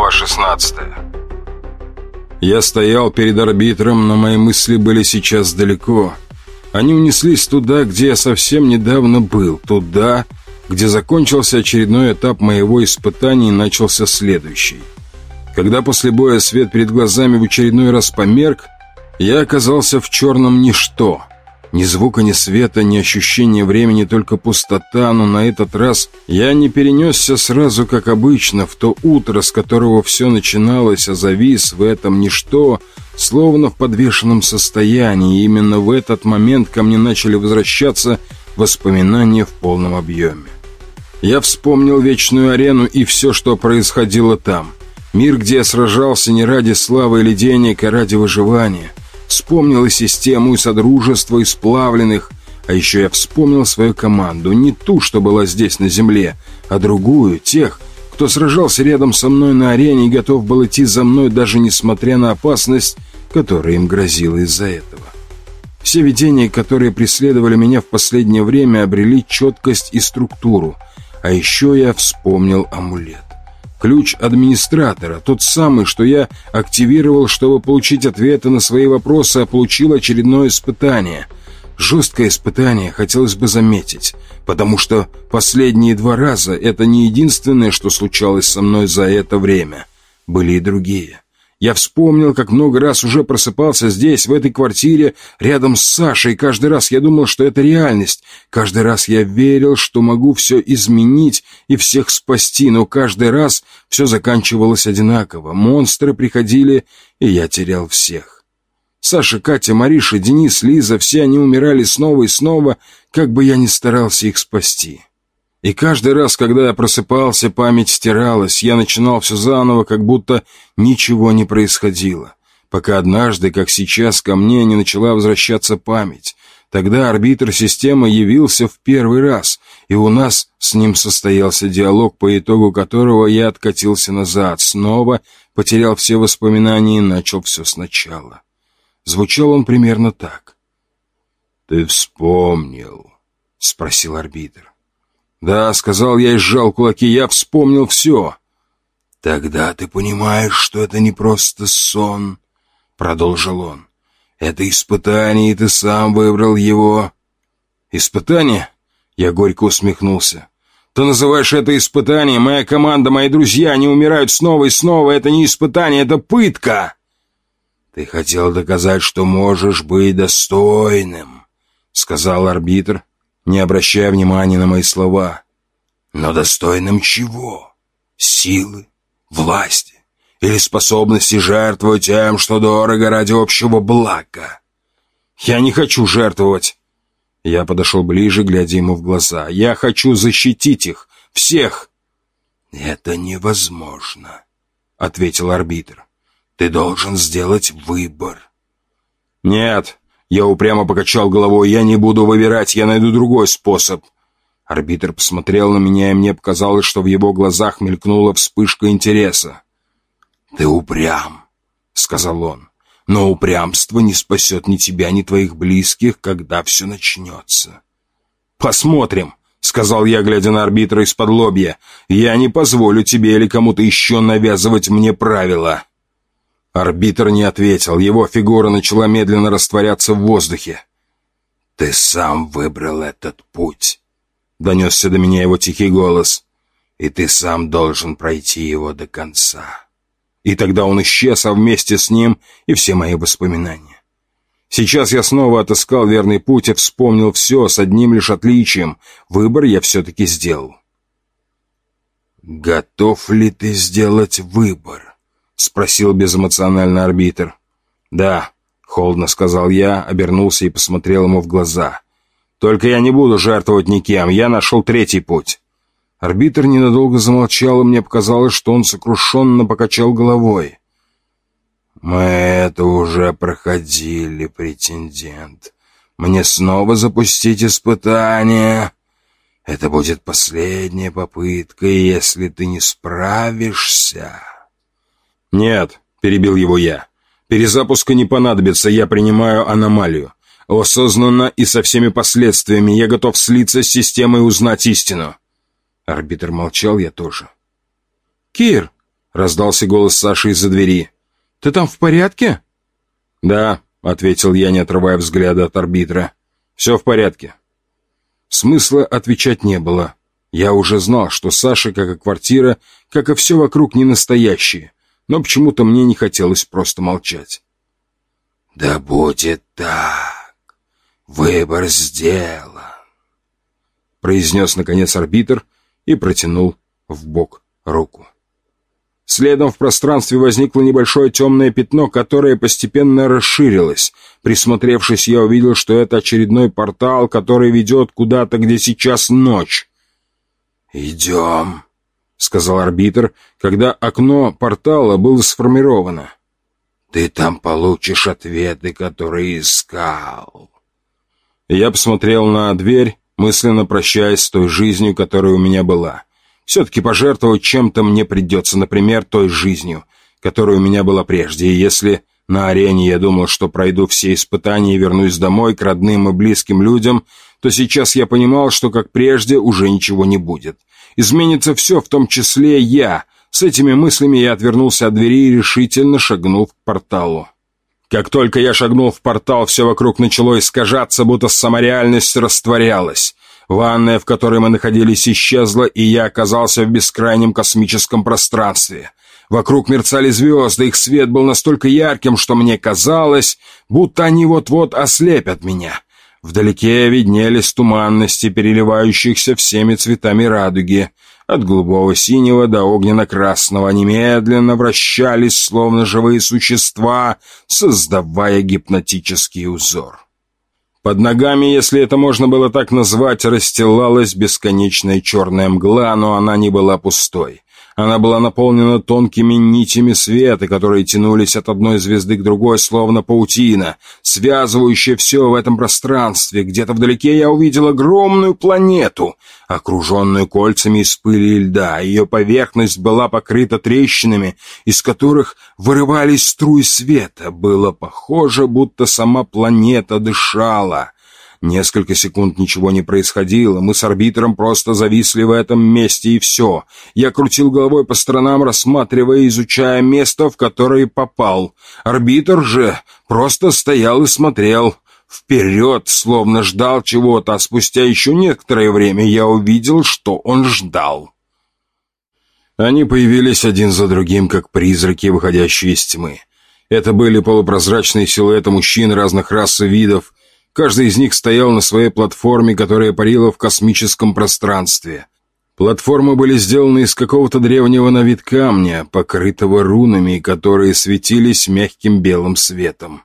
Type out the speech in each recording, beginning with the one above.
Глава 16 Я стоял перед арбитром, но мои мысли были сейчас далеко. Они унеслись туда, где я совсем недавно был, туда, где закончился очередной этап моего испытания и начался следующий. Когда после боя свет перед глазами в очередной раз померк, я оказался в черном ничто. Ни звука, ни света, ни ощущения времени, только пустота, но на этот раз я не перенесся сразу, как обычно, в то утро, с которого все начиналось, а завис в этом ничто, словно в подвешенном состоянии. И именно в этот момент ко мне начали возвращаться воспоминания в полном объеме. Я вспомнил вечную арену и все, что происходило там. Мир, где я сражался не ради славы или денег, а ради выживания. Вспомнил и систему, и содружество, и сплавленных. А еще я вспомнил свою команду. Не ту, что была здесь на земле, а другую, тех, кто сражался рядом со мной на арене и готов был идти за мной, даже несмотря на опасность, которая им грозила из-за этого. Все видения, которые преследовали меня в последнее время, обрели четкость и структуру – а еще я вспомнил амулет. Ключ администратора, тот самый, что я активировал, чтобы получить ответы на свои вопросы, а получил очередное испытание. Жесткое испытание, хотелось бы заметить, потому что последние два раза это не единственное, что случалось со мной за это время. Были и другие. Я вспомнил, как много раз уже просыпался здесь, в этой квартире, рядом с Сашей. Каждый раз я думал, что это реальность. Каждый раз я верил, что могу все изменить и всех спасти, но каждый раз все заканчивалось одинаково. Монстры приходили, и я терял всех. Саша, Катя, Мариша, Денис, Лиза, все они умирали снова и снова, как бы я ни старался их спасти. И каждый раз, когда я просыпался, память стиралась, я начинал все заново, как будто ничего не происходило. Пока однажды, как сейчас, ко мне не начала возвращаться память. Тогда арбитр системы явился в первый раз, и у нас с ним состоялся диалог, по итогу которого я откатился назад, снова потерял все воспоминания и начал все сначала. Звучал он примерно так. «Ты вспомнил?» — спросил арбитр. «Да», — сказал я и сжал кулаки, — «я вспомнил все». «Тогда ты понимаешь, что это не просто сон», — продолжил он. «Это испытание, и ты сам выбрал его». «Испытание?» — я горько усмехнулся. «Ты называешь это испытанием? Моя команда, мои друзья, они умирают снова и снова. Это не испытание, это пытка!» «Ты хотел доказать, что можешь быть достойным», — сказал арбитр, не обращая внимания на мои слова. Но достойным чего? Силы? Власти? Или способности жертвовать тем, что дорого ради общего блага? Я не хочу жертвовать. Я подошел ближе, глядя ему в глаза. Я хочу защитить их, всех. Это невозможно, ответил арбитр. Ты должен сделать выбор. Нет, я упрямо покачал головой. «Я не буду выбирать, я найду другой способ». Арбитр посмотрел на меня, и мне показалось, что в его глазах мелькнула вспышка интереса. «Ты упрям», — сказал он. «Но упрямство не спасет ни тебя, ни твоих близких, когда все начнется». «Посмотрим», — сказал я, глядя на арбитра из-под лобья. «Я не позволю тебе или кому-то еще навязывать мне правила». Арбитр не ответил, его фигура начала медленно растворяться в воздухе. «Ты сам выбрал этот путь», — донесся до меня его тихий голос, «и ты сам должен пройти его до конца». И тогда он исчез, а вместе с ним и все мои воспоминания. Сейчас я снова отыскал верный путь и вспомнил все с одним лишь отличием. Выбор я все-таки сделал. «Готов ли ты сделать выбор?» — спросил безэмоционально арбитр. «Да», — холодно сказал я, обернулся и посмотрел ему в глаза. «Только я не буду жертвовать никем, я нашел третий путь». Арбитр ненадолго замолчал, и мне показалось, что он сокрушенно покачал головой. «Мы это уже проходили, претендент. Мне снова запустить испытание. Это будет последняя попытка, если ты не справишься...» «Нет», — перебил его я. «Перезапуска не понадобится, я принимаю аномалию. Осознанно и со всеми последствиями я готов слиться с системой и узнать истину». Арбитр молчал, я тоже. «Кир!» — раздался голос Саши из-за двери. «Ты там в порядке?» «Да», — ответил я, не отрывая взгляда от арбитра. «Все в порядке». Смысла отвечать не было. Я уже знал, что Саша, как и квартира, как и все вокруг, не настоящие, но почему-то мне не хотелось просто молчать. «Да будет так. Выбор сделан», — произнес, наконец, арбитр и протянул в бок руку. Следом в пространстве возникло небольшое темное пятно, которое постепенно расширилось. Присмотревшись, я увидел, что это очередной портал, который ведет куда-то, где сейчас ночь. «Идем», — сказал арбитр, когда окно портала было сформировано. «Ты там получишь ответы, которые искал». Я посмотрел на дверь, мысленно прощаясь с той жизнью, которая у меня была. Все-таки пожертвовать чем-то мне придется, например, той жизнью, которая у меня была прежде. И если на арене я думал, что пройду все испытания и вернусь домой к родным и близким людям, то сейчас я понимал, что, как прежде, уже ничего не будет. Изменится все, в том числе я. С этими мыслями я отвернулся от двери и решительно шагнул к порталу. Как только я шагнул в портал, все вокруг начало искажаться, будто самореальность растворялась. Ванная, в которой мы находились, исчезла, и я оказался в бескрайнем космическом пространстве. Вокруг мерцали звезды, их свет был настолько ярким, что мне казалось, будто они вот-вот ослепят меня. Вдалеке виднелись туманности, переливающихся всеми цветами радуги. От голубого синего до огненно-красного они медленно вращались, словно живые существа, создавая гипнотический узор. Под ногами, если это можно было так назвать, расстилалась бесконечная черная мгла, но она не была пустой. Она была наполнена тонкими нитями света, которые тянулись от одной звезды к другой, словно паутина, связывающая все в этом пространстве. Где-то вдалеке я увидел огромную планету, окруженную кольцами из пыли и льда. Ее поверхность была покрыта трещинами, из которых вырывались струи света. Было похоже, будто сама планета дышала. Несколько секунд ничего не происходило, мы с арбитром просто зависли в этом месте и все. Я крутил головой по сторонам, рассматривая и изучая место, в которое попал. Арбитр же просто стоял и смотрел вперед, словно ждал чего-то, а спустя еще некоторое время я увидел, что он ждал. Они появились один за другим, как призраки, выходящие из тьмы. Это были полупрозрачные силуэты мужчин разных рас и видов, Каждый из них стоял на своей платформе, которая парила в космическом пространстве. Платформы были сделаны из какого-то древнего на вид камня, покрытого рунами, которые светились мягким белым светом.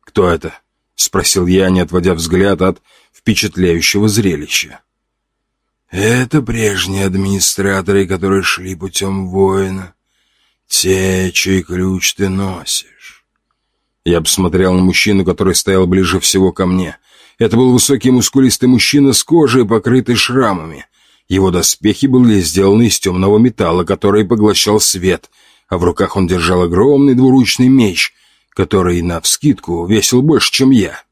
«Кто это?» — спросил я, не отводя взгляд от впечатляющего зрелища. «Это прежние администраторы, которые шли путем воина. Те, чей ключ ты носишь. Я посмотрел на мужчину, который стоял ближе всего ко мне. Это был высокий мускулистый мужчина с кожей, покрытой шрамами. Его доспехи были сделаны из темного металла, который поглощал свет, а в руках он держал огромный двуручный меч, который, навскидку, весил больше, чем я.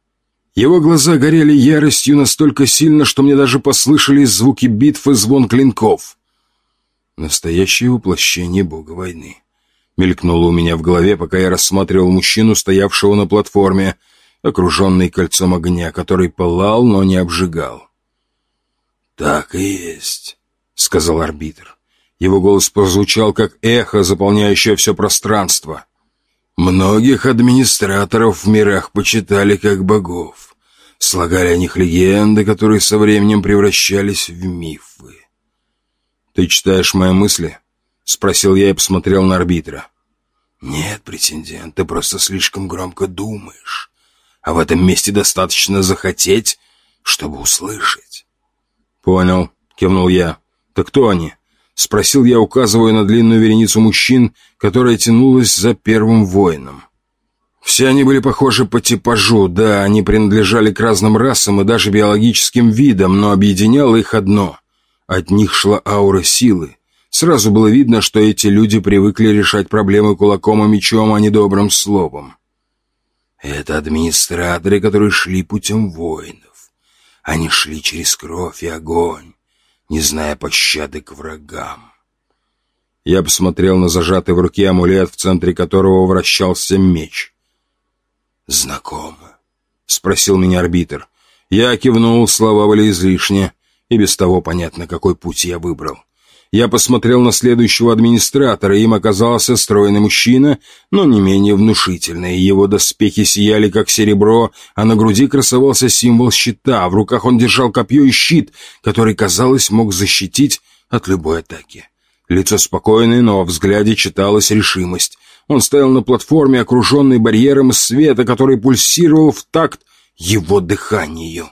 Его глаза горели яростью настолько сильно, что мне даже послышались звуки битв и звон клинков. Настоящее воплощение бога войны. Мелькнуло у меня в голове, пока я рассматривал мужчину, стоявшего на платформе, окруженный кольцом огня, который пылал, но не обжигал. «Так и есть», — сказал арбитр. Его голос прозвучал, как эхо, заполняющее все пространство. «Многих администраторов в мирах почитали как богов. Слагали о них легенды, которые со временем превращались в мифы». «Ты читаешь мои мысли?» — спросил я и посмотрел на арбитра. «Нет, претендент, ты просто слишком громко думаешь. А в этом месте достаточно захотеть, чтобы услышать». «Понял», — кивнул я. «Так кто они?» — спросил я, указывая на длинную вереницу мужчин, которая тянулась за первым воином. Все они были похожи по типажу, да, они принадлежали к разным расам и даже биологическим видам, но объединяло их одно. От них шла аура силы, Сразу было видно, что эти люди привыкли решать проблемы кулаком и мечом, а не добрым словом. Это администраторы, которые шли путем воинов. Они шли через кровь и огонь, не зная пощады к врагам. Я посмотрел на зажатый в руке амулет, в центре которого вращался меч. «Знакомо?» — спросил меня арбитр. Я кивнул, слова были излишни, и без того понятно, какой путь я выбрал. Я посмотрел на следующего администратора, им оказался стройный мужчина, но не менее внушительный. Его доспехи сияли, как серебро, а на груди красовался символ щита. В руках он держал копье и щит, который, казалось, мог защитить от любой атаки. Лицо спокойное, но во взгляде читалась решимость. Он стоял на платформе, окруженной барьером света, который пульсировал в такт его дыханию.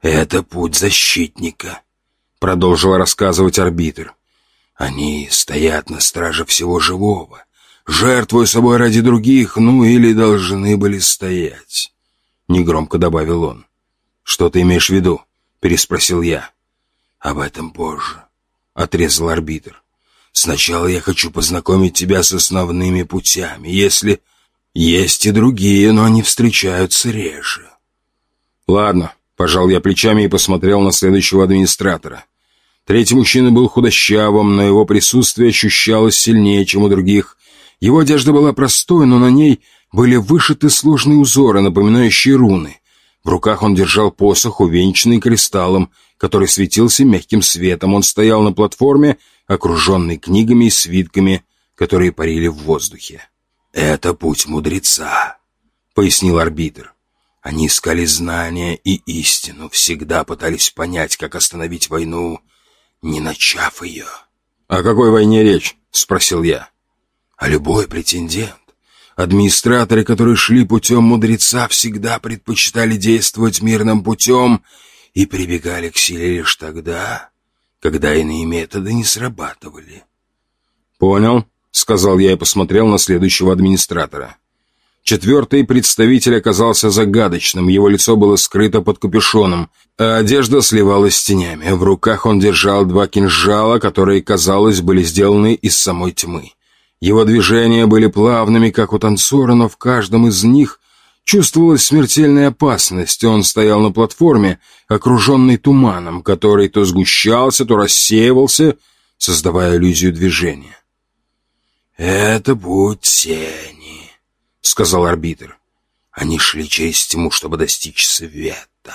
«Это путь защитника», — продолжил рассказывать арбитр. «Они стоят на страже всего живого, жертвуя собой ради других, ну или должны были стоять», — негромко добавил он. «Что ты имеешь в виду?» — переспросил я. «Об этом позже», — отрезал арбитр. Сначала я хочу познакомить тебя с основными путями, если... Есть и другие, но они встречаются реже. Ладно, пожал я плечами и посмотрел на следующего администратора. Третий мужчина был худощавым, но его присутствие ощущалось сильнее, чем у других. Его одежда была простой, но на ней были вышиты сложные узоры, напоминающие руны. В руках он держал посох, увенчанный кристаллом, который светился мягким светом. Он стоял на платформе, окруженный книгами и свитками, которые парили в воздухе. «Это путь мудреца», — пояснил арбитр. «Они искали знания и истину, всегда пытались понять, как остановить войну, не начав ее». «О какой войне речь?» — спросил я. «А любой претендент. Администраторы, которые шли путем мудреца, всегда предпочитали действовать мирным путем и прибегали к силе лишь тогда, когда иные методы не срабатывали. «Понял», — сказал я и посмотрел на следующего администратора. Четвертый представитель оказался загадочным, его лицо было скрыто под капюшоном, а одежда сливалась с тенями. В руках он держал два кинжала, которые, казалось, были сделаны из самой тьмы. Его движения были плавными, как у танцора, но в каждом из них Чувствовалась смертельная опасность, он стоял на платформе, окруженный туманом, который то сгущался, то рассеивался, создавая иллюзию движения. «Это путь тени», — сказал арбитр. «Они шли через тьму, чтобы достичь света».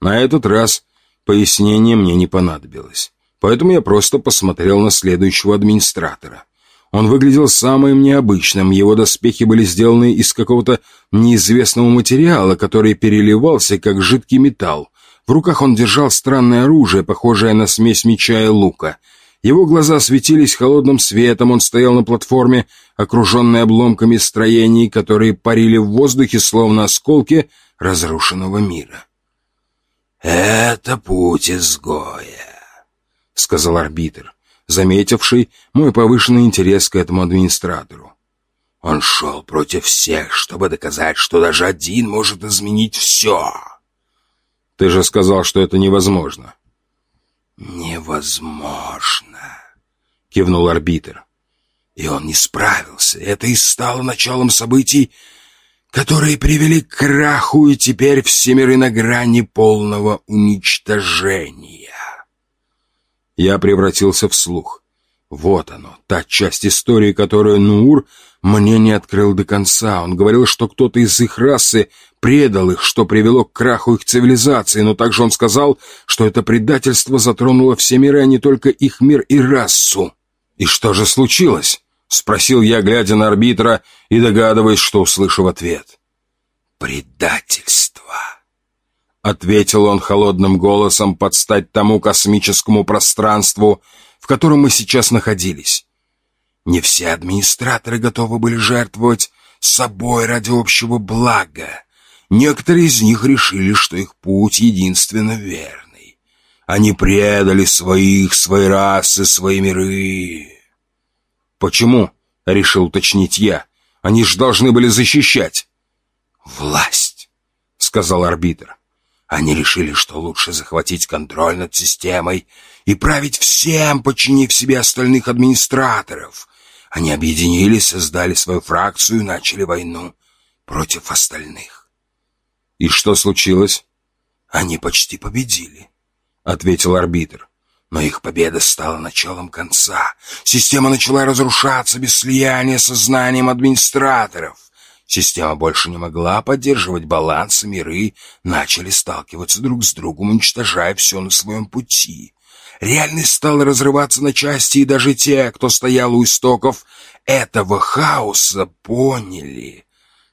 На этот раз пояснение мне не понадобилось, поэтому я просто посмотрел на следующего администратора. Он выглядел самым необычным, его доспехи были сделаны из какого-то неизвестного материала, который переливался, как жидкий металл. В руках он держал странное оружие, похожее на смесь меча и лука. Его глаза светились холодным светом, он стоял на платформе, окруженной обломками строений, которые парили в воздухе, словно осколки разрушенного мира. «Это путь изгоя», — сказал арбитр заметивший мой повышенный интерес к этому администратору. Он шел против всех, чтобы доказать, что даже один может изменить все. Ты же сказал, что это невозможно. Невозможно, кивнул арбитр. И он не справился. Это и стало началом событий, которые привели к краху, и теперь все миры на грани полного уничтожения. Я превратился в слух. Вот оно, та часть истории, которую Нуур мне не открыл до конца. Он говорил, что кто-то из их расы предал их, что привело к краху их цивилизации, но также он сказал, что это предательство затронуло все миры, а не только их мир и расу. «И что же случилось?» — спросил я, глядя на арбитра и догадываясь, что услышу в ответ. «Предательство». — ответил он холодным голосом под стать тому космическому пространству, в котором мы сейчас находились. Не все администраторы готовы были жертвовать собой ради общего блага. Некоторые из них решили, что их путь единственно верный. Они предали своих, свои расы, свои миры. «Почему?» — решил уточнить я. «Они же должны были защищать». «Власть», — сказал арбитр. Они решили, что лучше захватить контроль над системой и править всем, подчинив себе остальных администраторов. Они объединились, создали свою фракцию и начали войну против остальных. И что случилось? Они почти победили, — ответил арбитр. Но их победа стала началом конца. Система начала разрушаться без слияния со знанием администраторов. Система больше не могла поддерживать баланс, и миры начали сталкиваться друг с другом, уничтожая все на своем пути. Реальность стала разрываться на части, и даже те, кто стоял у истоков этого хаоса, поняли,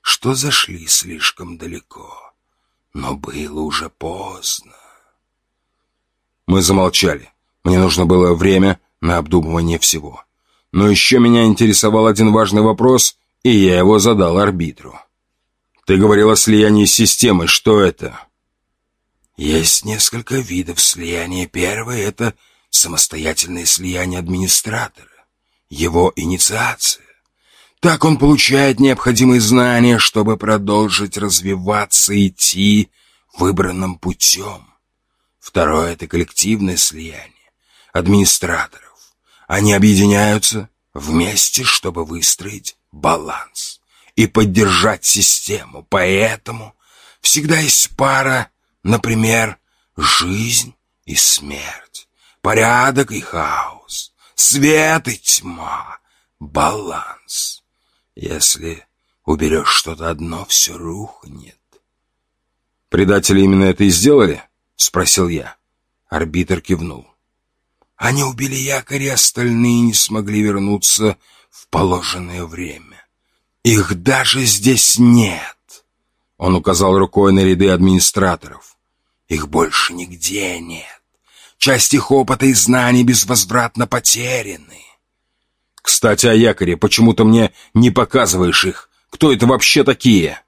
что зашли слишком далеко. Но было уже поздно. Мы замолчали. Мне нужно было время на обдумывание всего. Но еще меня интересовал один важный вопрос, и я его задал арбитру. «Ты говорил о слиянии с системой. Что это?» «Есть несколько видов слияния. Первое — это самостоятельное слияние администратора, его инициация. Так он получает необходимые знания, чтобы продолжить развиваться и идти выбранным путем. Второе — это коллективное слияние администраторов. Они объединяются вместе, чтобы выстроить баланс и поддержать систему. Поэтому всегда есть пара, например, жизнь и смерть, порядок и хаос, свет и тьма, баланс. Если уберешь что-то одно, все рухнет. «Предатели именно это и сделали?» — спросил я. Арбитр кивнул. Они убили якорь, и остальные не смогли вернуться в положенное время. Их даже здесь нет. Он указал рукой на ряды администраторов. Их больше нигде нет. Часть их опыта и знаний безвозвратно потеряны. Кстати, о якоре. Почему-то мне не показываешь их. Кто это вообще такие?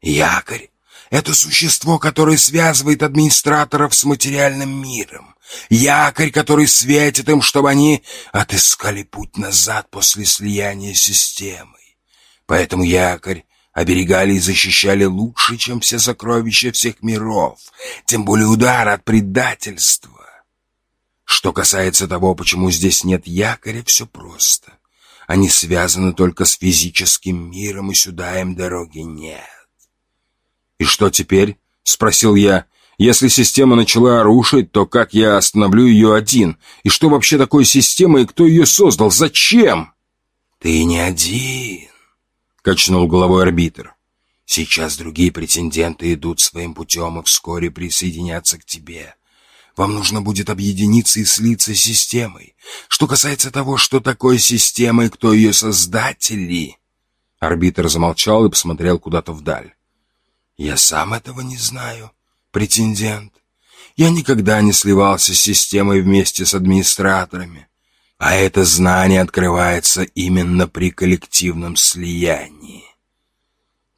Якорь — это существо, которое связывает администраторов с материальным миром. Якорь, который светит им, чтобы они отыскали путь назад после слияния системой. Поэтому якорь оберегали и защищали лучше, чем все сокровища всех миров, тем более удар от предательства. Что касается того, почему здесь нет якоря, все просто. Они связаны только с физическим миром, и сюда им дороги нет. «И что теперь?» — спросил я. Если система начала рушить, то как я остановлю ее один? И что вообще такое система и кто ее создал? Зачем? Ты не один, качнул головой арбитр. Сейчас другие претенденты идут своим путем и вскоре присоединятся к тебе. Вам нужно будет объединиться и слиться с системой. Что касается того, что такое система и кто ее создатели... Арбитр замолчал и посмотрел куда-то вдаль. Я сам этого не знаю претендент. Я никогда не сливался с системой вместе с администраторами. А это знание открывается именно при коллективном слиянии.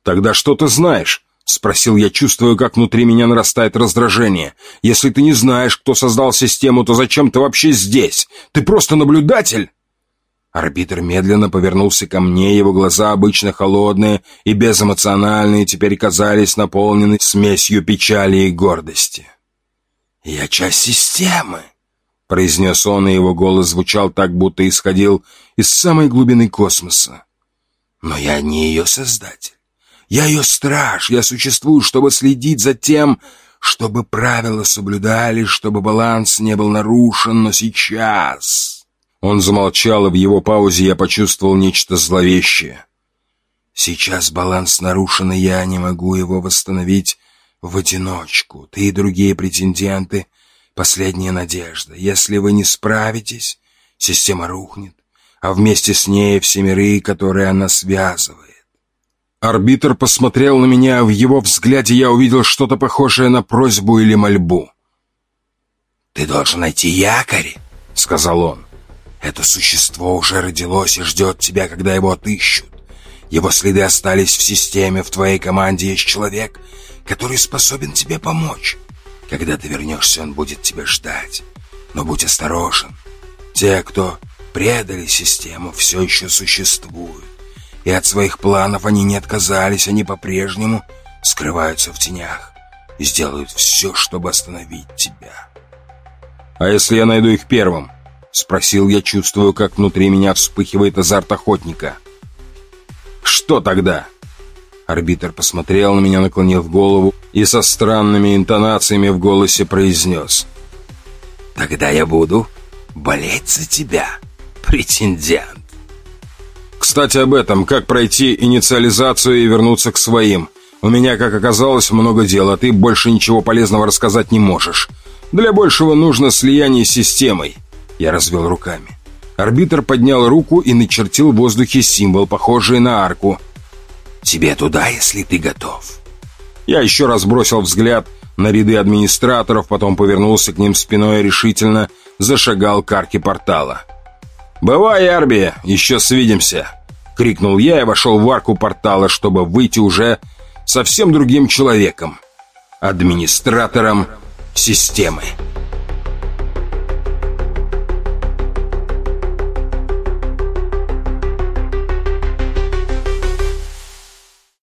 «Тогда что ты знаешь?» — спросил я, чувствуя, как внутри меня нарастает раздражение. «Если ты не знаешь, кто создал систему, то зачем ты вообще здесь? Ты просто наблюдатель?» Арбитр медленно повернулся ко мне, его глаза, обычно холодные и безэмоциональные, теперь казались наполнены смесью печали и гордости. «Я часть системы», — произнес он, и его голос звучал так, будто исходил из самой глубины космоса. «Но я не ее создатель. Я ее страж, я существую, чтобы следить за тем, чтобы правила соблюдали, чтобы баланс не был нарушен, но сейчас...» Он замолчал, и в его паузе я почувствовал нечто зловещее. «Сейчас баланс нарушен, и я не могу его восстановить в одиночку. Ты и другие претенденты — последняя надежда. Если вы не справитесь, система рухнет, а вместе с ней все миры, которые она связывает. Арбитр посмотрел на меня, в его взгляде я увидел что-то похожее на просьбу или мольбу. «Ты должен найти якорь», — сказал он. Это существо уже родилось и ждет тебя, когда его отыщут. Его следы остались в системе, в твоей команде есть человек, который способен тебе помочь. Когда ты вернешься, он будет тебя ждать. Но будь осторожен. Те, кто предали систему, все еще существуют. И от своих планов они не отказались, они по-прежнему скрываются в тенях и сделают все, чтобы остановить тебя. А если я найду их первым? Спросил я, чувствую, как внутри меня вспыхивает азарт охотника. «Что тогда?» Арбитр посмотрел на меня, наклонив голову и со странными интонациями в голосе произнес. Тогда я буду болеть за тебя, претендент. Кстати, об этом, как пройти инициализацию и вернуться к своим. У меня, как оказалось, много дел, а ты больше ничего полезного рассказать не можешь. Для большего нужно слияние с системой. Я развел руками. Арбитр поднял руку и начертил в воздухе символ, похожий на арку. «Тебе туда, если ты готов». Я еще раз бросил взгляд на ряды администраторов, потом повернулся к ним спиной и решительно зашагал к арке портала. «Бывай, Арби, еще свидимся!» — крикнул я и вошел в арку портала, чтобы выйти уже совсем другим человеком. Администратором системы.